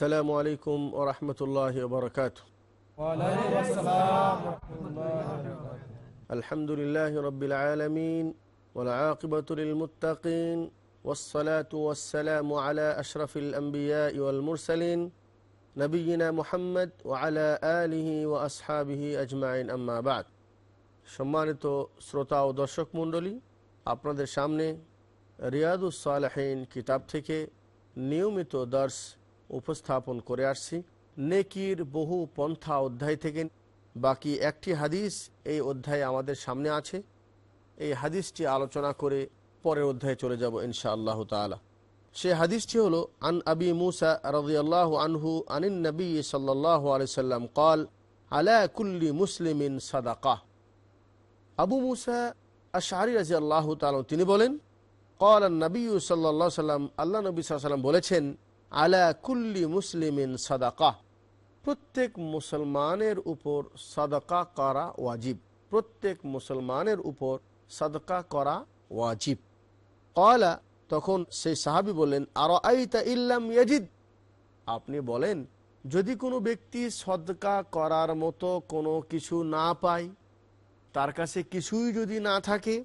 السلام عليكم ورحمة الله وبركاته وعليكم السلام ورحمة الله وبركاته الحمد لله رب العالمين والعاقبة للمتقين والصلاة والسلام على أشرف الأنبياء والمرسلين نبينا محمد وعلى آله وأصحابه أجمعين أما بعد সম্মানিত শ্রোতা ও দর্শক মণ্ডলী আপনাদের সামনে রিয়াদুস সালেহীন কিতাব থেকে নিয়মিত দর্শ উপস্থাপন করে আসছি। নেকির বহু পন্থা অধ্যায় থেকে। বাকি একটি হাদিস এই অধ্যায়ে আমাদের সামনে আছে। এই হাদিসটি আলোচনা করে পরের অধ্যায়ে চলে যাব ইনশা আল্লাহ তালা সে হাদিসটি হলো, আন আবি মুসা রাজিয়াল্লাহ আনহু আনিন নবী সাল্লাহ আলিয়াল্লাম কল, আলা কুল্লি মুসলিমিন সাদাকাহ আবু মুসা আশারি রাজি আল্লাহ তালন তিনি বলেন কল নবী সাল্লা সাল্লাম, আল্লাহ নবী সাল্লাম বলেছেন আলা কুল্লি মুসলিমিন সাদাকা। প্রত্যেক মুসলমানের উপর সাদাকা করা ওয়াজিব। প্রত্যেক মুসলমানের উপর সাদকা করা ওয়াজিব। কলা তখন সেই সাহাবি বললেন আর আইতা ইল্লাম ইয়াজিদ? আপনি বলেন, যদি কোনো ব্যক্তি সদকা করার মতো কোনো কিছু না পায়, তার কাছে কিছুই যদি না থাকে?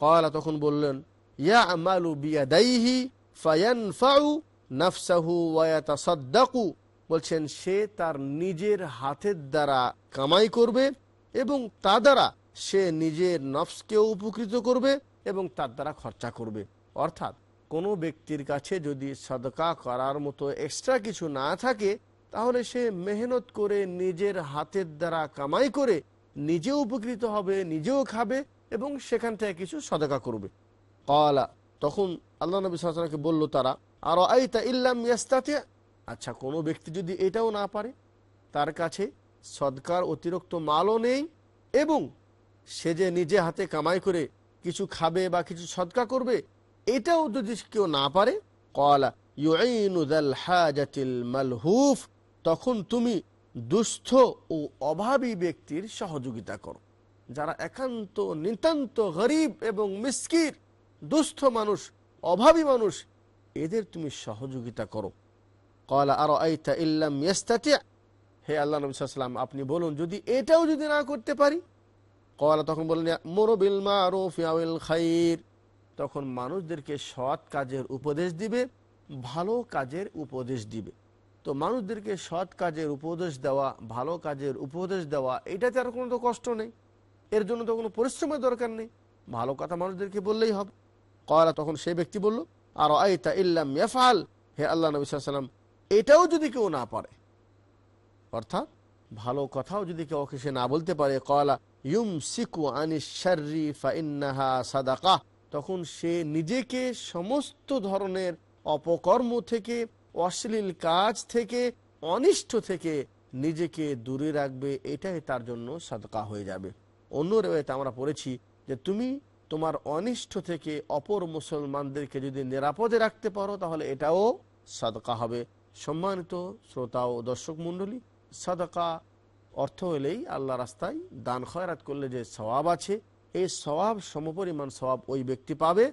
কয়লা তখন বললেন ইয়া আমালু বিয়াদাইহি ফায়ানফাউ নাফসাহু ওয়াতাসাদ্দাকু বলছেন, সে তার নিজের হাতের দ্বারা কামাই করবে এবং তা দ্বারা সে নিজের নফসকেও উপকৃত করবে এবং তার দ্বারা খরচা করবে। অর্থাৎ, কোনো ব্যক্তির কাছে যদি সদকা করার মতো এক্সট্রা কিছু না থাকে, তাহলে সে মেহনত করে নিজের হাতের দ্বারা কামাই করে নিজেও উপকৃত হবে, নিজেও খাবে এবং সেখান থেকে কিছু সদকা করবে। কলা তখন আল্লাহ নবী সালামকে বলল তারা আরও আইতা ইল্লাম ইয়াস্তাতে। আচ্ছা কোনো ব্যক্তি যদি এটাও না পারে, তার কাছে সদকার অতিরিক্ত মালও নেই এবং সে যে নিজে হাতে কামাই করে কিছু খাবে বা কিছু সদকা করবে, এটাও যদি কেউ না পারে কলা মালহুফ, তখন তুমি দুস্থ ও অভাবী ব্যক্তির সহযোগিতা করো। যারা একান্ত, নিতান্ত গরিব এবং মিসকির দুস্থ মানুষ, অভাবী মানুষ এদের তুমি সহযোগিতা করো। আরও হে আল্লাহ নবীলাম আপনি বলুন, যদি এটাও যদি না করতে পারি? কলা তখন বললেন মোরবিল খাইর। তখন মানুষদেরকে সৎ কাজের উপদেশ দিবে, ভালো কাজের উপদেশ দিবে। তো মানুষদেরকে সৎ কাজের উপদেশ দেওয়া, ভালো কাজের উপদেশ দেওয়া, এটাতে আর কোনো তো কষ্ট নেই। এর জন্য তো কোনো পরিশ্রমের দরকার নেই। ভালো কথা মানুষদেরকে বললেই হবে। কয়লা তখন সেই ব্যক্তি বলল আর আইতা ইল্লাম ইয়াফাল হে আল্লাহ নবী সাল্লাম এটাও যদি কেউ না পারে, অর্থাৎ ভালো কথাও যদি কেউ সে না বলতে পারে কয়লা ইউম সিকু ফাইন্নাহা সাদাকা, তখন সে নিজেকে সমস্ত ধরনের অপকর্ম থেকে, অশ্লীল কাজ থেকে, অনিষ্ট থেকে নিজেকে দূরে রাখবে, এটাই তার জন্য সাদকা হয়ে যাবে। অন্য রেওয়ায়তে আমরা পড়েছি যে তুমি তোমার অনিষ্ট থেকে অপর মুসলমানদেরকে যদি নিরাপদে রাখতে পারো, তাহলে এটাও সাদকা হবে। সম্মানিত শ্রোতা ও দর্শক মণ্ডলী, সাদকা অর্থ হলেই আল্লাহ রাস্তায় দান খয়রাত করলে যে স্বভাব আছে, এই স্বভাব সমপরিমাণ স্বভাব ওই ব্যক্তি পাবে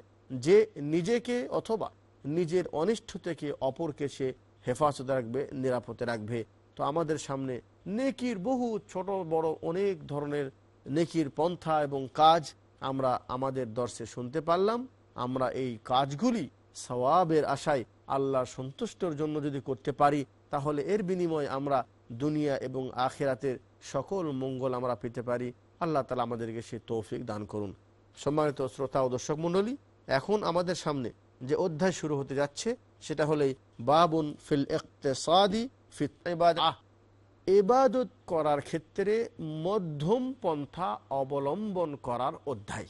যে নিজেকে অথবা নিজের অনিষ্ট থেকে অপরকে সে হেফাজতে রাখবে, নিরাপদে রাখবে। তো আমাদের সামনে নেকির বহু ছোট, বড়, অনেক ধরনের নেকির পন্থা এবং কাজ আমরা আমাদের দর্শে শুনতে পারলাম, আমরা এই কাজগুলি সওয়াবের আশায় আল্লাহ সন্তুষ্টর জন্য যদি করতে পারি, তাহলে এর বিনিময়ে আমরা দুনিয়া এবং আখেরাতের সকল মঙ্গল আমরা পেতে পারি। আল্লাহ তালা আমাদেরকে সে তৌফিক দান করুন। সম্মানিত শ্রোতা ও দর্শক মণ্ডলী, এখন আমাদের সামনে যে অধ্যায় শুরু হতে যাচ্ছে, সেটা হলেই বাবুন ফিল ইকতেসাদি ফিত এবাদত করার ক্ষেত্রে মধ্যম পন্থা অবলম্বন করার অধ্যায়।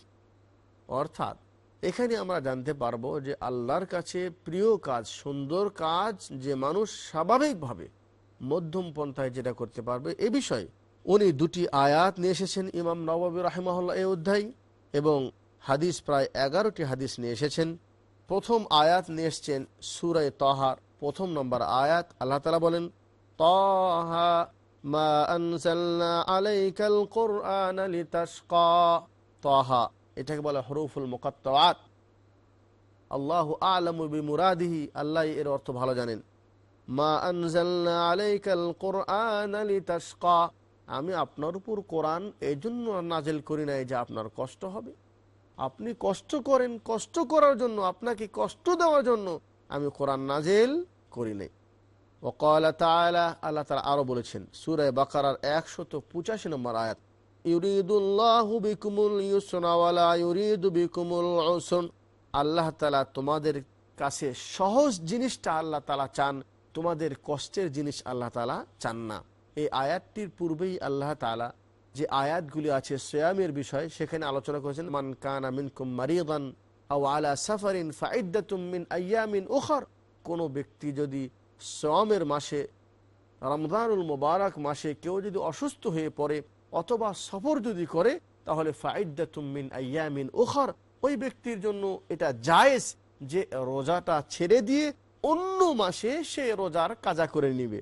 অর্থাৎ, এখানে আমরা জানতে পারব যে আল্লাহর কাছে প্রিয় কাজ, সুন্দর কাজ যে মানুষ স্বাভাবিকভাবে মধ্যম পন্থায় যেটা করতে পারবে, এ বিষয়ে উনি দুটি আয়াত নিয়ে এসেছেন ইমাম নবাবী রাহিমাহুল্লাহ এই অধ্যায় এবং হাদিস প্রায় এগারোটি হাদিস নিয়ে এসেছেন। প্রথম আয়াত নিয়ে এসছেন সুরায় তহার, প্রথম নম্বর আয়াত। আল্লাহ তালা বলেন তহা মা আনসালনা আলাইকাল কোরআন লিতাশকা। তহা, এটাকে বলে হরুফুল মুকাত্তাওয়াত আল্লাহ আলমু বিমুরাদিহি, আল্লাহ এর অর্থ ভালো জানেন। মা আনজালনা আলাইকাল কোরআন লিতাশকা। আমি আপনার উপর কোরআন এই জন্য নাজেল করি নাই যে আপনার কষ্ট হবে। আপনি কষ্ট করেন, কষ্ট করার জন্য, আপনাকে কষ্ট দেওয়ার জন্য আমি কোরআন নাজেল করি নাই। ওকাল তালা আল্লাহ তালা আরও বলেছেন সুরায় বাকারার একশত পঁচাশি নম্বর আয়াত, ইউরিদুল্লাহু বিকুমুল ইউসনা ওয়ালা ইউরিদু বিকুমুল উসন। আল্লাহ তালা তোমাদের কাছে সহজ জিনিসটা আল্লাহ তালা চান, তোমাদের কষ্টের জিনিস আল্লাহ তালা চান না। এই আয়াতটির পূর্বেই আল্লাহ তালা যে আয়াতগুলি আছে সোয়ামের বিষয়, সেখানে আলোচনা করেছেন, মান কান আমিন কুম মারিদান আও আলা সাফারিন ফাইদাতুম মিন আয়ামিন ওখর কোনো ব্যক্তি যদি সোয়ামের মাসে, রমজানুল মোবারক মাসে কেউ যদি অসুস্থ হয়ে পড়ে অথবা সফর যদি করে, তাহলে ফাইদাতুম মিন আয়ামিন ওখর ওই ব্যক্তির জন্য এটা জায়েজ যে রোজাটা ছেড়ে দিয়ে অন্য মাসে সে রোজার কাজা করে নিবে।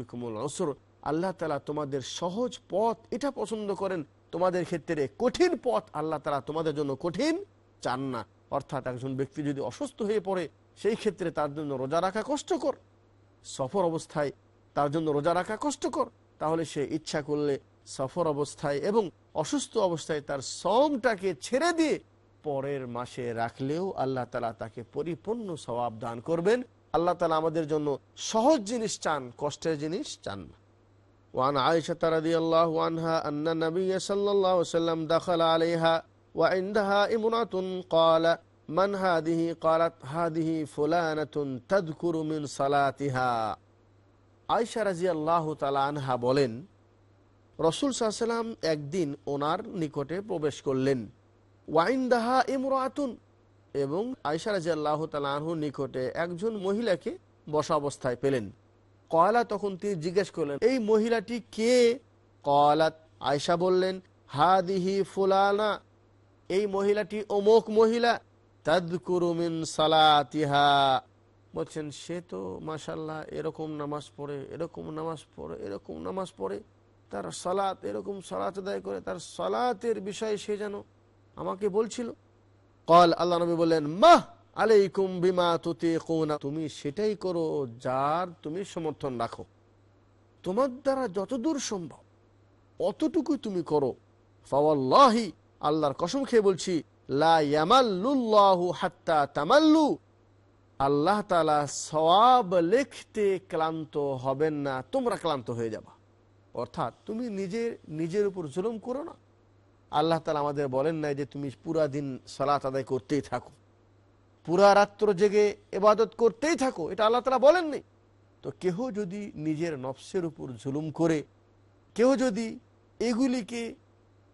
বিকুমুল আল্লাহ তালা তোমাদের সহজ পথ এটা পছন্দ করেন। তোমাদের ক্ষেত্রে কঠিন পথ আল্লাহ তালা তোমাদের জন্য কঠিন চান না। অর্থাৎ একজন ব্যক্তি যদি অসুস্থ হয়ে পড়ে সেই ক্ষেত্রে তার জন্য রোজা রাখা কষ্টকর সফর অবস্থায় তার জন্য রোজা রাখা কষ্টকর তাহলে সে ইচ্ছা করলে সফর অবস্থায় এবং অসুস্থ অবস্থায় তার সমটাকে ছেড়ে দিয়ে পরের মাসে রাখলেও আল্লাহ তালা তাকে পরিপূর্ণ স্বভাব দান করবেন আল্লাহ তালা আমাদের জন্য সহজ জিনিস চান কষ্টের জিনিস চান না وعن عائشة رضي الله عنها أن النبي صلى الله عليه وسلم دخل عليها وعندها امرأة قال من هذه قالت هذه فلانة تذكر من صلاتها আয়সা রাজি আল্লাহ আনহা বলেন রসুল সাল্লাম একদিন ওনার নিকটে প্রবেশ করলেন ওয়াইন্দাহা ইমরাতুন এবং আয়সা রাজি আল্লাহ তালাহুর নিকটে একজন মহিলাকে বসা অবস্থায় পেলেন কয়লা তখন তিনি জিজ্ঞেস করলেন এই মহিলাটি কে কলাত আয়সা বললেন হাদিহি ফুলানা এই মহিলাটি অমুক মহিলা তাদকুরুমিন সালাতিহা। বলছেন, সে তো মাসাল্লাহ এরকম নামাজ পড়ে, এরকম নামাজ পড়ে, এরকম নামাজ পড়ে, তার সালাত এরকম সালাত আদায় করে, তার সালাতের বিষয়ে সে যেন আমাকে বলছিল? কল, আল্লাহ নবী বললেন, মাহ আলাইকুম বিমা তুতে কৌনা তুমি সেটাই করো যার তুমি সমর্থন রাখো। তোমার দ্বারা যতদূর সম্ভব অতটুকু তুমি করো। ফাওয়াল্লাহি আল্লাহর কসম খেয়ে বলছি হাত্তা তামাল্লু। আল্লাহ তালা সওয়াব লিখতে ক্লান্ত হবেন না, তোমরা ক্লান্ত হয়ে যাবা। অর্থাৎ তুমি নিজের নিজের উপর জুলুম করো না। আল্লাহ তালা আমাদের বলেন নাই যে তুমি পুরা দিন সলাত আদায় করতেই থাকো। পুরা রাত্র জেগে এবাদত করতেই থাকো, এটা আল্লাহ তালা বলেননি তো কেহ যদি নিজের নফসের উপর জুলুম করে কেউ যদি এগুলিকে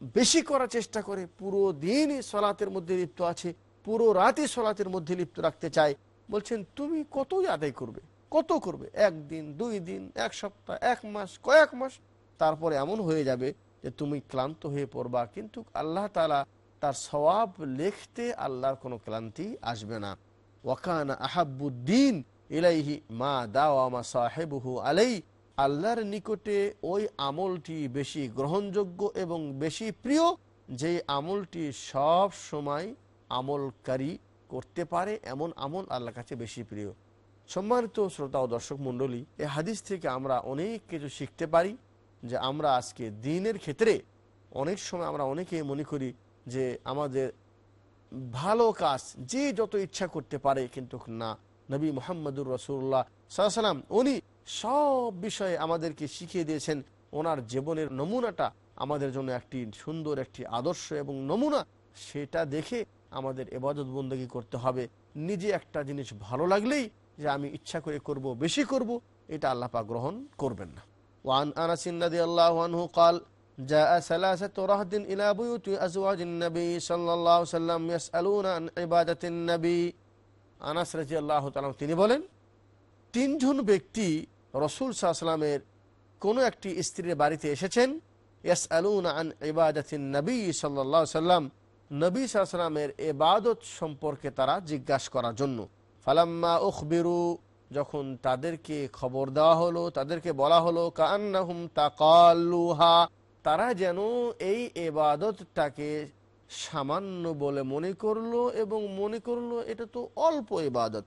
বেশি করার চেষ্টা করে, পুরো দিনই সলাতের মধ্যে লিপ্ত আছে, পুরো রাতে সলাতের মধ্যে লিপ্ত রাখতে চায়। বলছেন, তুমি কতই আদায় করবে? কত করবে? একদিন, দুই দিন, এক সপ্তাহ, এক মাস, কয়েক মাস? তারপরে এমন হয়ে যাবে যে তুমি ক্লান্ত হয়ে পড়বা, কিন্তু আল্লাহ তালা তার সওয়াব লিখতে আল্লাহর কোনো ক্লান্তি আসবে না। ওয়াকান আহাবুদ্দিন ইলাইহি মা দাওয়ামা সাহেবহু আলাই আল্লাহর নিকটে ওই আমলটি বেশি গ্রহণযোগ্য এবং বেশি প্রিয় যে আমলটি সব সময় আমলকারী করতে পারে এমন আমল আল্লাহর কাছে বেশি প্রিয়। সম্মানিত শ্রোতা ও দর্শক মণ্ডলী এই হাদিস থেকে আমরা অনেক কিছু শিখতে পারি যে আমরা আজকে দিনের ক্ষেত্রে অনেক সময় আমরা অনেকেই মনে করি যে আমাদের ভালো কাজ যে যত ইচ্ছা করতে পারে কিন্তু না। নবী মোহাম্মদুর রসুল্লাহ সাল্লাম উনি সব বিষয়ে আমাদেরকে শিখিয়ে দিয়েছেন ওনার জীবনের নমুনাটা আমাদের জন্য একটি সুন্দর একটি আদর্শ এবং নমুনা সেটা দেখে আমাদের এবাদত বন্দী করতে হবে নিজে একটা জিনিস ভালো লাগলেই যে আমি ইচ্ছা করে করব বেশি করব এটা আল্লাপা গ্রহণ করবেন না ওয়ান আনাসিন রাদিয়াল্লাহু আনহু قال جاء ثلاثة رهد إلى بيوت أزواج النبي صلى الله عليه وسلم يسألون عن عبادة النبي আনাস রাজি আল্লাহ তালাম তিনি বলেন তিনজন ব্যক্তি রসুল সাহসালামের কোনো একটি স্ত্রীর বাড়িতে এসেছেন? ইয়াস আলুন আন ইবাদাতিন নবী সাল্লাহ সাল্লাম নবী সাহসালামের এবাদত সম্পর্কে তারা জিজ্ঞাসা করার জন্য। ফালাম্মা উখবিরু, যখন তাদেরকে খবর দেওয়া হলো, তাদেরকে বলা হলো কান্নাহুম তাকাল্লুহা তারা যেন এই এবাদতটাকে সামান্য বলে মনে করল এবং মনে করল এটা তো অল্প এবাদত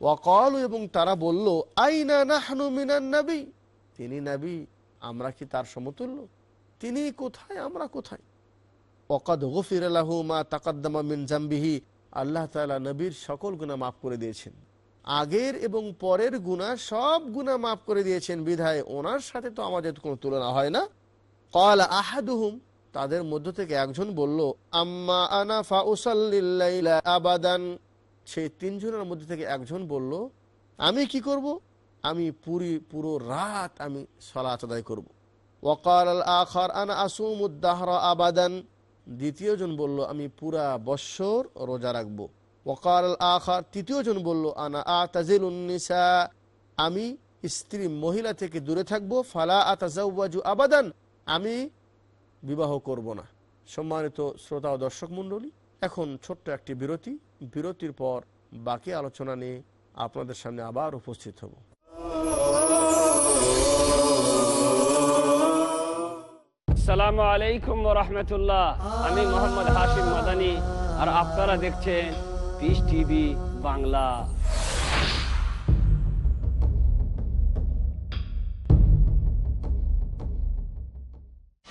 ওয়াকল এবং তারা বলল, আইনা নাহনু মিনান নবী? তিনি নবী, আমরা কি তার সমতুল্য? তিনি কোথায়, আমরা কোথায়? ওকাদ গফির আলাহু মা তাকাদ্দামা মিন জাম্বিহি। আল্লাহ তাআলা নবীর সকল গুনাহ মাফ করে দিয়েছেন। আগের এবং পরের গুনাহ সব গুনাহ মাফ করে দিয়েছেন। বিধায় ওনার সাথে তো আমাদের কোনো তুলনা হয় না। কল আহাদুহুম, তাদের মধ্য থেকে একজন বলল, আম্মা আনা ফাউসাল্লিল্লাইলা আবাদান। সেই তিনজনের মধ্যে থেকে একজন বলল, আমি কি করব? আমি পুরি, পুরো রাত আমি সলাচ আদায় করব। ওকাল আল আখার, আনা আসুমুদ্দাহরা আবাদান। দ্বিতীয়জন বলল, আমি পুরা বৎসর রোজা রাখব। ওকাল আল আখার, তৃতীয়জন বলল, আনা আ তাজিলুন্নিসা আমি স্ত্রী মহিলা থেকে দূরে থাকব, ফালা আতাজাউজু আবাদান। আমি বিবাহ করব না। সম্মানিত শ্রোতা ও দর্শক মণ্ডলী এখন ছোট্ট একটি বিরতি। বিরতির পর বাকি আলোচনা নিয়ে আপনাদের সামনে আবার উপস্থিত হব। আসসালামু আলাইকুম রহমতুল্লাহ। আমি মোহাম্মদ হাশিম মাদানি, আর আপনারা দেখছেন টিভি বাংলা।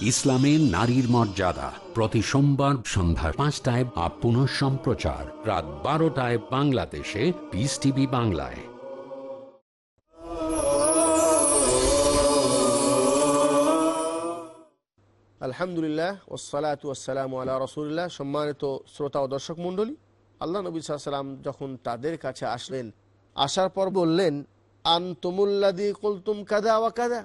ইসলামে নারীর মর্যাদা। প্রতি সোমবার সন্ধ্যা পাঁচটায় আপ পুনঃ সম্প্রচার। রাত বারোটায় বাংলাদেশে। পিস টিভি বাংলায়। আলহামদুলিল্লাহ ওসালাত ওসালাম আল্লাহ রসুল্লাহ সম্মানিত শ্রোতা ও দর্শক মণ্ডলী, আল্লাহ নবী সাল্লাম যখন তাদের কাছে আসলেন, আসার পর বললেন আন তুমুল্লাদি কুলতুম কাদা ওয়া কাদা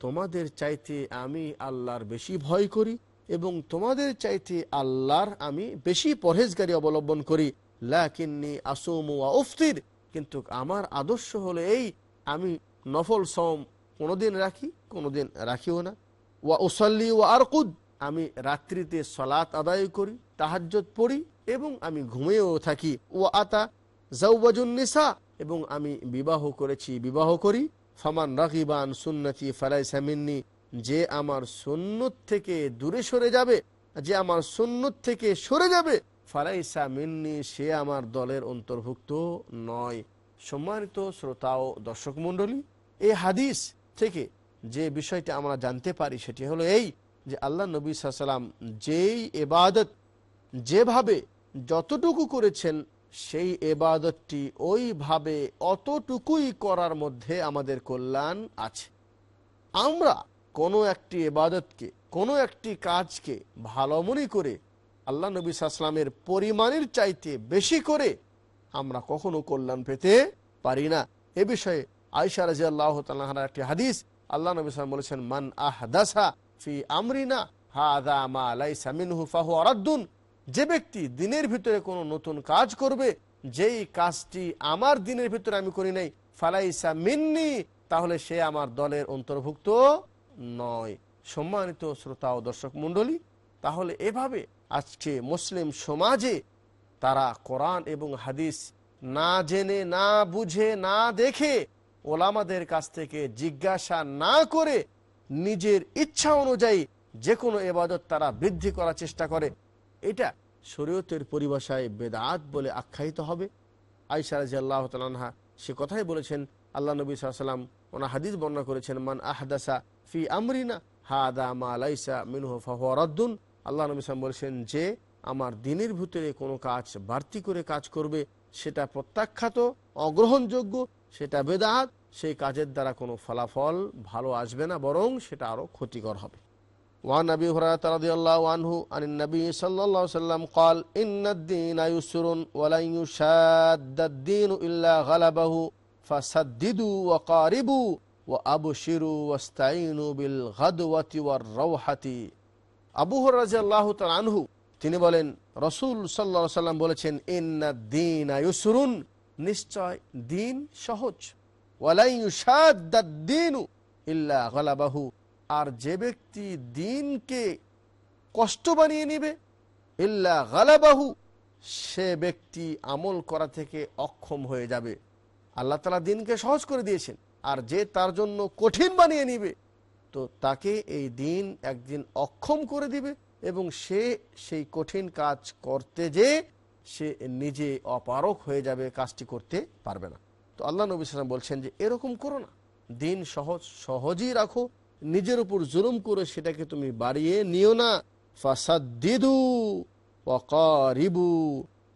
তোমাদের চাইতে আমি আল্লাহর বেশি ভয় করি এবং তোমাদের চাইতে আল্লাহর আমি বেশি পরহেজগারি অবলম্বন করি। লাকিন্নি আসুম ওয়া উফতির। কিন্তু আমার আদর্শ হলো এই, আমি নফল সম কোনোদিন রাখি, কোনোদিন রাখিও না। ওয়া উসল্লি ওয়া আরকুদ। আমি রাত্রিতে সলাত আদায় করি তাহাজ্জত পড়ি এবং আমি ঘুমিয়েও থাকি। ও আতা জাউবাজুন নিসা। এবং আমি বিবাহ করেছি, বিবাহ করি। ফামান রাগিবান সুন্নতি ফালাইসা মিন্নি, যে আমার সুন্নত থেকে দূরে সরে যাবে, যে আমার সুন্নত থেকে সরে যাবে, ফালাইসা মিন্নি সে আমার দলের অন্তর্ভুক্ত নয়। সম্মানিত শ্রোতা ও দর্শক মণ্ডলী এই হাদিস থেকে যে বিষয়টি আমরা জানতে পারি সেটি হলো এই যে আল্লাহ নবী সাল্লাম যেই এবাদত, যেভাবে যতটুকু করেছেন সেই এবাদতটি ওইভাবে অতটুকুই করার মধ্যে আমাদের কল্যাণ আছে। আমরা কোনো একটি এবাদতকে, কোনো একটি কাজকে ভালো মনে করে আল্লাহ নবী সাল্লামের পরিমাণের চাইতে বেশি করে আমরা কখনো কল্যাণ পেতে পারি না। এ বিষয়ে আয়সা রাজি আল্লাহ তাল্লাহার একটি হাদিস আল্লাহ নবী সাল্লাম বলেছেন, মান আহদাসা ফি আমরিনা, হাদা মা আলাই সামিন ফাহু আরাদ্দুন যে ব্যক্তি দিনের ভিতরে কোনো নতুন কাজ করবে, যেই কাজটি আমার দিনের ভিতরে আমি করি নাই, ফালাইসা মিন্নি, তাহলে সে আমার দলের অন্তর্ভুক্ত নয়। সম্মানিত শ্রোতা ও দর্শক মণ্ডলী, তাহলে এভাবে আজকে মুসলিম সমাজে তারা কোরআন এবং হাদিস না জেনে, না বুঝে, না দেখে ওলামাদের কাছ থেকে জিজ্ঞাসা না করে নিজের ইচ্ছা অনুযায়ী যে কোনো এবাদত তারা বৃদ্ধি করার চেষ্টা করে। এটা শরীয়তের পরিভাষায় বেদাত বলে আখ্যায়িত হবে। আইসা রাজি আল্লাহ তালহা সে কথাই বলেছেন, আল্লাহ নবী সাল্লাম ওনা হাদিস বর্ণনা করেছেন, মান আহদাসা ফি আমরিনা হাদা মা আলাইসা মিনহ ফাহুয়ারদ্দুন আল্লাহ নবী সাল্লাম বলেছেন যে, আমার দিনের ভিতরে কোনো কাজ বাড়তি করে কাজ করবে, সেটা প্রত্যাখ্যাত, অগ্রহণযোগ্য, সেটা বেদাত, সেই কাজের দ্বারা কোনো ফলাফল ভালো আসবে না, বরং সেটা আরও ক্ষতিকর হবে। وعن ابي هريره رضي الله عنه عن النبي صلى الله عليه وسلم قال ان الدين يسر ولن يشاد الدين الا غلبه فسددوا وقاربوا وابشروا واستعينوا بالغدوه والروحه আবু হরাহ আনহু তিনি বলেন রসুল সাল্লা সাল্লাম বলেছেন ইন্না দিন আয়ুসরুন নিশ্চয় দিন সহজ ওয়ালাইদিনু ইল্লা গলাবাহু আর যে ব্যক্তি দিনকে কষ্ট বানিয়ে নিবে, ইল্লা গালাবাহু, সে ব্যক্তি আমল করা থেকে অক্ষম হয়ে যাবে। আল্লাহ তালা দিনকে সহজ করে দিয়েছেন, আর যে তার জন্য কঠিন বানিয়ে নিবে, তো তাকে এই দিন একদিন অক্ষম করে দিবে এবং সে সেই কঠিন কাজ করতে যে সে নিজে অপারক হয়ে যাবে, কাজটি করতে পারবে না। তো আল্লাহ নবী সালাম বলছেন যে, এরকম করো না। দিন সহজ, সহজই রাখো নিজের উপর জুলুম করে সেটাকে তুমি বাড়িয়ে নিও না। ফাসাদ্দিদু ওয়াকারিবু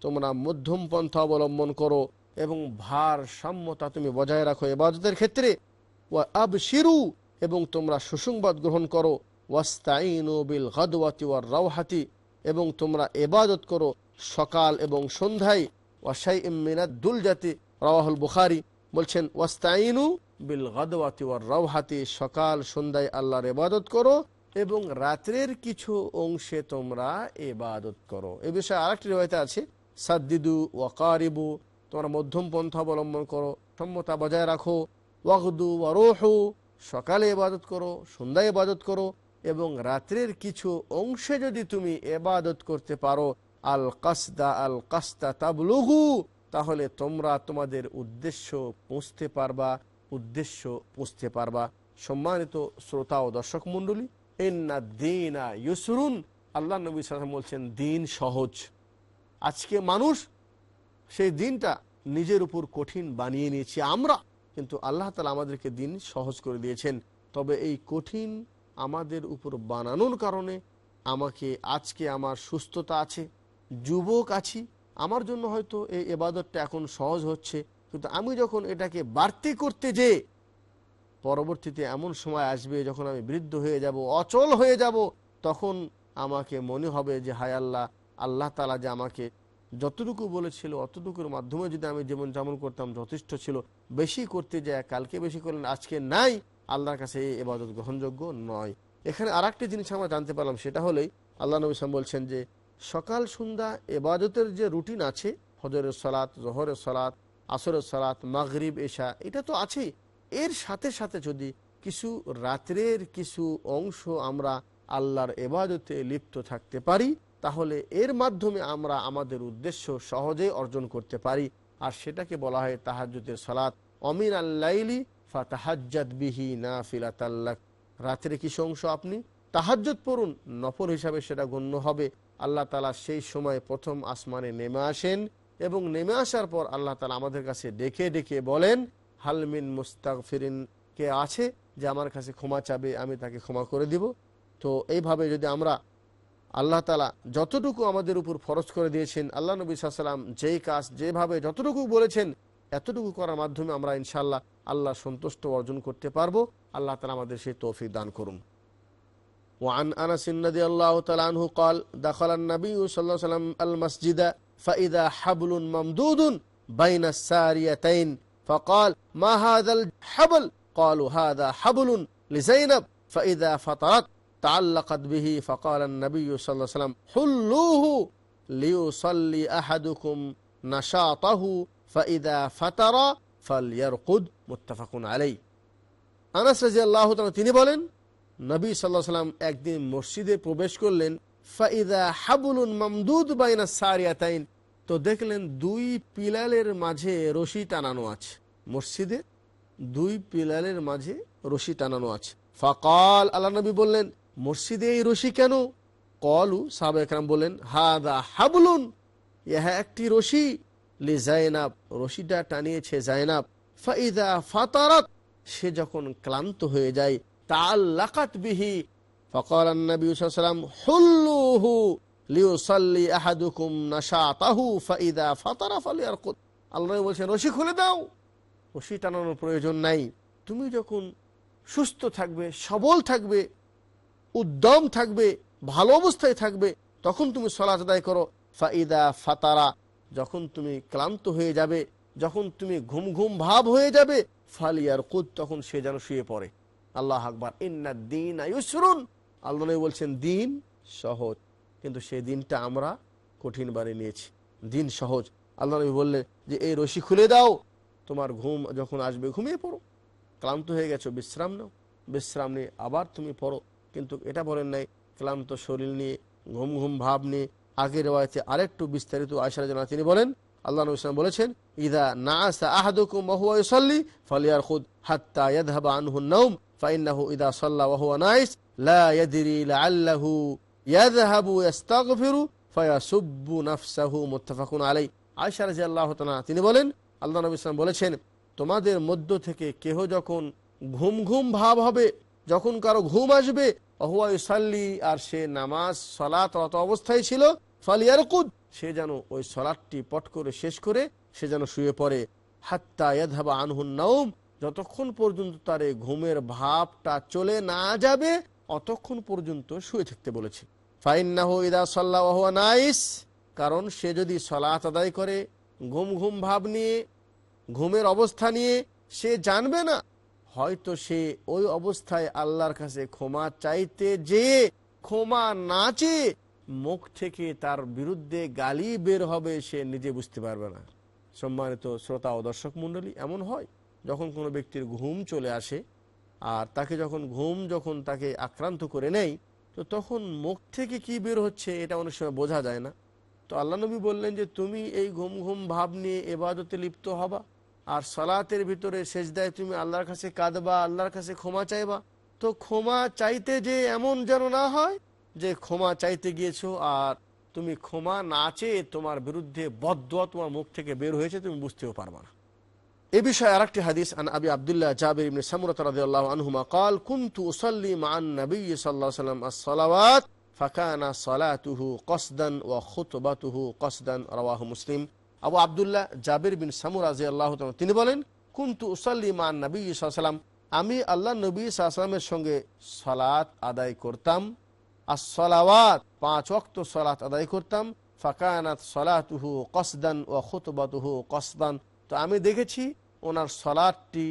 তোমরা মধ্যম পন্থা অবলম্বন করো এবং ভারসাম্যতা তুমি বজায় রাখো এবাদতের ক্ষেত্রে। ওয়া আবশিরু, এবং তোমরা সুসংবাদ গ্রহণ করো। ওয়াস্তাইনু বিল ওয়ার রাওহাতি এবং তোমরা এবাদত করো সকাল এবং সন্ধ্যায়। ওয়াশাই ইমিনাদ দুল জাতি রাওয়াহুল বুখারি বলছেন ওয়াস্তাইনু বিল গাদওয়াতি ওয়ার রাওহাতি সকাল, সন্ধ্যায় আল্লাহর এবাদত করো এবং রাত্রের কিছু অংশে তোমরা এবাদত করো। এ বিষয়ে আরেকটি রেওয়ায়তে আছে, সাদ্দিদু ওয়াকারিবু, তোমরা মধ্যম পন্থা অবলম্বন করো, সম্মতা বজায় রাখো, ওয়াগদু ওয়ারোহু, সকালে এবাদত করো, সন্ধ্যায় এবাদত করো এবং রাত্রের কিছু অংশে যদি তুমি এবাদত করতে পারো আল কাসদা আল কাস্তা তাবলুগু, তাহলে তোমরা তোমাদের উদ্দেশ্য পৌঁছতে পারবা। উদ্দেশ্য পৌঁছতে পারবা। সম্মানিত শ্রোতা ও দর্শক মণ্ডলী এন্না দিনা ইউসরুন। আল্লাহ নবী সালাম বলছেন দিন সহজ। আজকে মানুষ সেই দিনটা নিজের উপর কঠিন বানিয়ে নিয়েছি আমরা। কিন্তু আল্লাহ তালা আমাদেরকে দিন সহজ করে দিয়েছেন। তবে এই কঠিন আমাদের উপর বানানোর কারণে আমাকে, আজকে আমার সুস্থতা আছে, যুবক আছি। আমার জন্য হয়তো এই এবাদতটা এখন সহজ হচ্ছে। কিন্তু আমি যখন এটাকে বাড়তি করতে যে পরবর্তীতে এমন সময় আসবে যখন আমি বৃদ্ধ হয়ে যাব, অচল হয়ে যাব, তখন আমাকে মনে হবে যে, হায় আল্লাহ আল্লাহ তালা যে আমাকে যতটুকু বলেছিল, অতটুকুর মাধ্যমে যদি আমি যেমন যেমন করতাম, যথেষ্ট ছিল। বেশি করতে যায় কালকে বেশি করলেন, আজকে নাই, আল্লাহর কাছে এই এবাদত গ্রহণযোগ্য নয়। এখানে আর জিনিস আমরা জানতে পারলাম, সেটা হলেই আল্লাহ নবী সাম বলছেন যে, সকাল, সন্ধ্যা, এবাদতের যে রুটিন আছে হজরের সালাত, জহরের সালাত আসরের সালাত, মাগরিব, এশা, এটা তো আছেই। এর সাথে সাথে যদি কিছু রাত্রের কিছু অংশ আমরা আল্লাহর এবাদতে লিপ্ত থাকতে পারি, তাহলে এর মাধ্যমে আমরা আমাদের উদ্দেশ্য সহজে অর্জন করতে পারি। আর সেটাকে বলা হয় তাহাজুদের সালাত। অমিন আল্লাইলি ফাতাহাজ্জাদ বিহি না ফিলাতাল্লাক রাত্রে কিছু অংশ আপনি তাহাজ্জত পড়ুন নফর হিসাবে সেটা গণ্য হবে। আল্লাহ তালা সেই সময় প্রথম আসমানে নেমে আসেন। এবং নেমে আসার পর আল্লাহ তালা আমাদের কাছে ডেকে ডেকে বলেন হালমিন মুস্তাক ফিরিন কে আছে যে আমার কাছে ক্ষমা চাবে আমি তাকে ক্ষমা করে দিব তো এইভাবে যদি আমরা আল্লাহ তালা যতটুকু আমাদের উপর ফরজ করে দিয়েছেন আল্লাহ নবী সাল্লাম যেই কাজ যেভাবে যতটুকু বলেছেন এতটুকু করার মাধ্যমে আমরা ইনশাল্লাহ আল্লাহ সন্তুষ্ট অর্জন করতে পারবো আল্লাহ তালা আমাদের সেই তৌফিক দান করুন وعن أنس رضي الله تعالى عنه قال دخل النبي صلى الله عليه وسلم المسجد فإذا حبل ممدود بين الساريتين فقال ما هذا الحبل قالوا هذا حبل لزينب فإذا فطرت تعلقت به فقال النبي صلى الله عليه وسلم حلوه ليصلي أحدكم نشاطه فإذا فتر فليرقد متفق عليه আনাস রাজি আল্লাহ তিনি বলেন নবী সাল্লাহ সাল্লাম একদিন মসজিদে প্রবেশ করলেন মামদুদ বাইনা সারিয়াতাইন। তো তো দেখলেন দুই পিলালের মাঝে রশি টানানো আছে। মসজিদে দুই পিলালের মাঝে রশি টানানো আছে। ফকাল, আল্লাহ নবী বললেন, মসজিদে এই রশি কেন? কলু, সাহাব একরাম বললেন, হাদা হাবলুন, ইহা একটি রশি। লি জায়নাব রশিটা টানিয়েছে জায়নাব ফাইদা ফাতারাত, সে যখন ক্লান্ত হয়ে যায় তাল্লাকাত বিহি ফকর নবী সাল্লাম হুল্লুহু লিউসাল্লি আহাদুকুম নাশাতাহু ফাইদা ফাতারা ফালিয়ারকুত আল্লাহ বলছেন, রশি খুলে দাও। রশি টানানোর প্রয়োজন নাই। তুমি যখন সুস্থ থাকবে, সবল থাকবে, উদ্যম থাকবে, ভালো অবস্থায় থাকবে, তখন তুমি সলাচ আদায় করো। ফাইদা ফাতারা, যখন তুমি ক্লান্ত হয়ে যাবে, যখন তুমি ঘুম ঘুম ভাব হয়ে যাবে ফালিয়ার কুদ তখন সে যেন শুয়ে পড়ে। আল্লাহ আকবর। ইন্না দিন আয়ুসরুন আল্লাহ বলছেন, দিন সহজ, কিন্তু সেই দিনটা আমরা কঠিন বানিয়ে নিয়েছি। দিন সহজ। আল্লাহ নবী বললেন যে, এই রশি খুলে দাও, তোমার ঘুম যখন আসবে, ঘুমিয়ে পড়ো। ক্লান্ত হয়ে গেছো, বিশ্রাম নাও। বিশ্রাম নিয়ে আবার তুমি পড়ো। কিন্তু এটা বলেন নাই, ক্লান্ত শরীর নিয়ে, ঘুম ঘুম ভাব নিয়ে। আগের রেওয়ায়তে আরেকটু বিস্তারিত আয়সার জন্য তিনি বলেন, আল্লাহ নবী ইসলাম বলেছেন, ইদা না আসা আহাদুকুম ওহুয়া ইউসাল্লি ফালিয়ার খুদ হাত্তা ইয়াদহাবা আনহু নাউম ফাইন্নাহু ইদা সাল্লা ওহুয়া নাইস লা ইয়াদরি লাআল্লাহু ইয়াদহাবু ইস্তাগফিরু ফায়াসুব্বু নাফসাহু মুত্তাফাকুন আলাই আয়েশা রাদিয়াল্লাহু তাআলা তিনি বলেন, আল্লাহ নবী ইসলাম বলেছেন, তোমাদের মধ্য থেকে কেহ যখন ঘুম ঘুম ভাব হবে, যখন কারও ঘুম আসবে অহুয়া ইউসাল্লি, আর সে নামাজ, সলাত অত অবস্থায় ছিল, ফালিয়ারকুদ, সে যেন ওই সলাটটি পট করে শেষ করে, সে যেন শুয়ে পড়ে। হাত্তা ইয়াদহাবা আনহুন নাউম যতক্ষণ পর্যন্ত তার এই ঘুমের ভাবটা চলে না যাবে, অতক্ষণ পর্যন্ত শুয়ে থাকতে বলেছে। ফাইন্নাহু ইদা সাল্লাহ নাইস, কারণ সে যদি সলাত আদায় করে, ঘুম ঘুম ভাব নিয়ে, ঘুমের অবস্থা নিয়ে সে জানবে না, হয়তো সে ওই অবস্থায় আল্লাহর কাছে ক্ষমা চাইতে যে ক্ষমা না চেয়ে মুখ থেকে তার বিরুদ্ধে গালি বের হবে সে নিজে বুঝতে পারবে না। সম্মানিত শ্রোতা ও দর্শক মণ্ডলী, এমন হয় যখন কোনো ব্যক্তির ঘুম চলে আসে আর তাকে যখন ঘুম যখন তাকে আক্রান্ত করে নেয়, তো তখন মুখ থেকে কি বের হচ্ছে এটা অনেক সময় বোঝা যায় না। তো আল্লাহ নবী বললেন যে, তুমি এই ঘুম ঘুম ভাব নিয়ে এবাদতে লিপ্ত হবা আর সলাতের ভিতরে সেজদায় তুমি আল্লাহর কাছে কাঁদবা, আল্লাহর কাছে ক্ষমা চাইবা। তো ক্ষমা চাইতে যে এমন যেন না হয় যে ক্ষমা চাইতে গিয়েছো আর তুমি ক্ষমা না চেয়ে তোমার বিরুদ্ধে বদুয়া তোমার মুখ থেকে বের হয়েছে, তুমি বুঝতেও পারবা না। এ বিষয়ে আরেকটি হাদিস আন আবি আব্দুল্লাহ জাবির ইবনে সামুরাত রাদিয়াল্লাহু আনহুমা قال كنت اصلي مع النبي صلى الله عليه وسلم الصلوات فكان صلاته قصدا وخطبته قصدا رواه مسلم আবু আব্দুল্লাহ জাবির বিন সামুর রাজি আল্লাহ তিনি বলেন কুন্তু উসাল্লি মান নবী সাল্লাম আমি আল্লাহ নবী সাল্লামের সঙ্গে সলাত আদায় করতাম আর সলাওয়াত পাঁচ অক্ত সলাত আদায় করতাম ফাকানাত সলাতুহু কসদান ও খুতবাতুহু কসদান তো আমি দেখেছি ওনার সলাদটি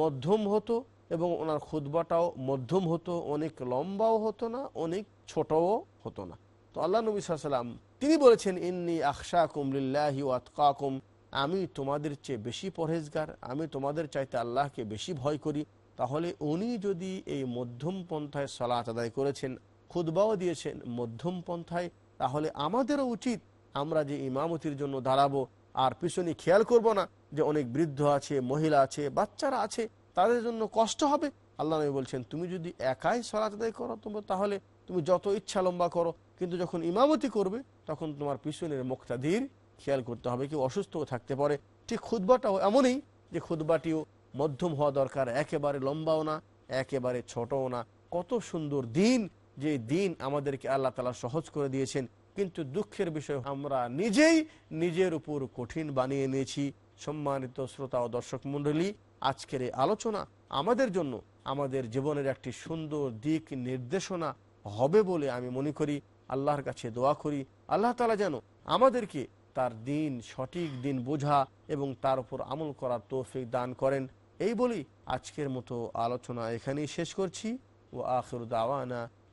মধ্যম হতো এবং ওনার খুতবাটাও মধ্যম হতো, অনেক লম্বাও হতো না, অনেক ছোটও হতো না। তো আল্লাহ নবী সাল্লাম তিনি বলেছেন, ইন্নি আকশা কুমলিল্লাহি ওয়াতকাকুম আমি তোমাদের চেয়ে বেশি পরহেজগার, আমি তোমাদের চাইতে আল্লাহকে বেশি ভয় করি। তাহলে উনি যদি এই মধ্যম পন্থায় সলাত আদায় করেছেন খুদবাও দিয়েছেন মধ্যম পন্থায়, তাহলে আমাদেরও উচিত আমরা যে ইমামতির জন্য দাঁড়াবো আর পিছনে খেয়াল করব না যে অনেক বৃদ্ধ আছে, মহিলা আছে, বাচ্চারা আছে, তাদের জন্য কষ্ট হবে। আল্লাহ নবী বলছেন, তুমি যদি একাই আদায় করো, তোমার তাহলে তুমি যত ইচ্ছা লম্বা করো, কিন্তু যখন ইমামতি করবে, তখন তোমার পিছনের মুক্তাদির খেয়াল করতে হবে কেউ অসুস্থও থাকতে পারে। ঠিক খুদবাটাও এমনই যে খুদবাটিও মধ্যম হওয়া দরকার, একেবারে লম্বাও না, একেবারে ছোটও না। কত সুন্দর দিন, যে দিন আমাদেরকে আল্লাহ তালা সহজ করে দিয়েছেন। কিন্তু দুঃখের বিষয়, আমরা নিজেই নিজের উপর কঠিন বানিয়ে নিয়েছি। সম্মানিত শ্রোতা ও দর্শক মন্ডলী আজকের এই আলোচনা আমাদের জন্য আমাদের জীবনের একটি সুন্দর দিক নির্দেশনা হবে বলে আমি মনে করি। আল্লাহর কাছে দোয়া করি। আল্লাহ তালা যেন আমাদেরকে তার দিন সঠিক দিন বোঝা এবং তার উপর আমল করার তৌফিক দান করেন। এই বলি আজকের মতো আলোচনা এখানেই শেষ করছি। ও আখর দাওয়ানা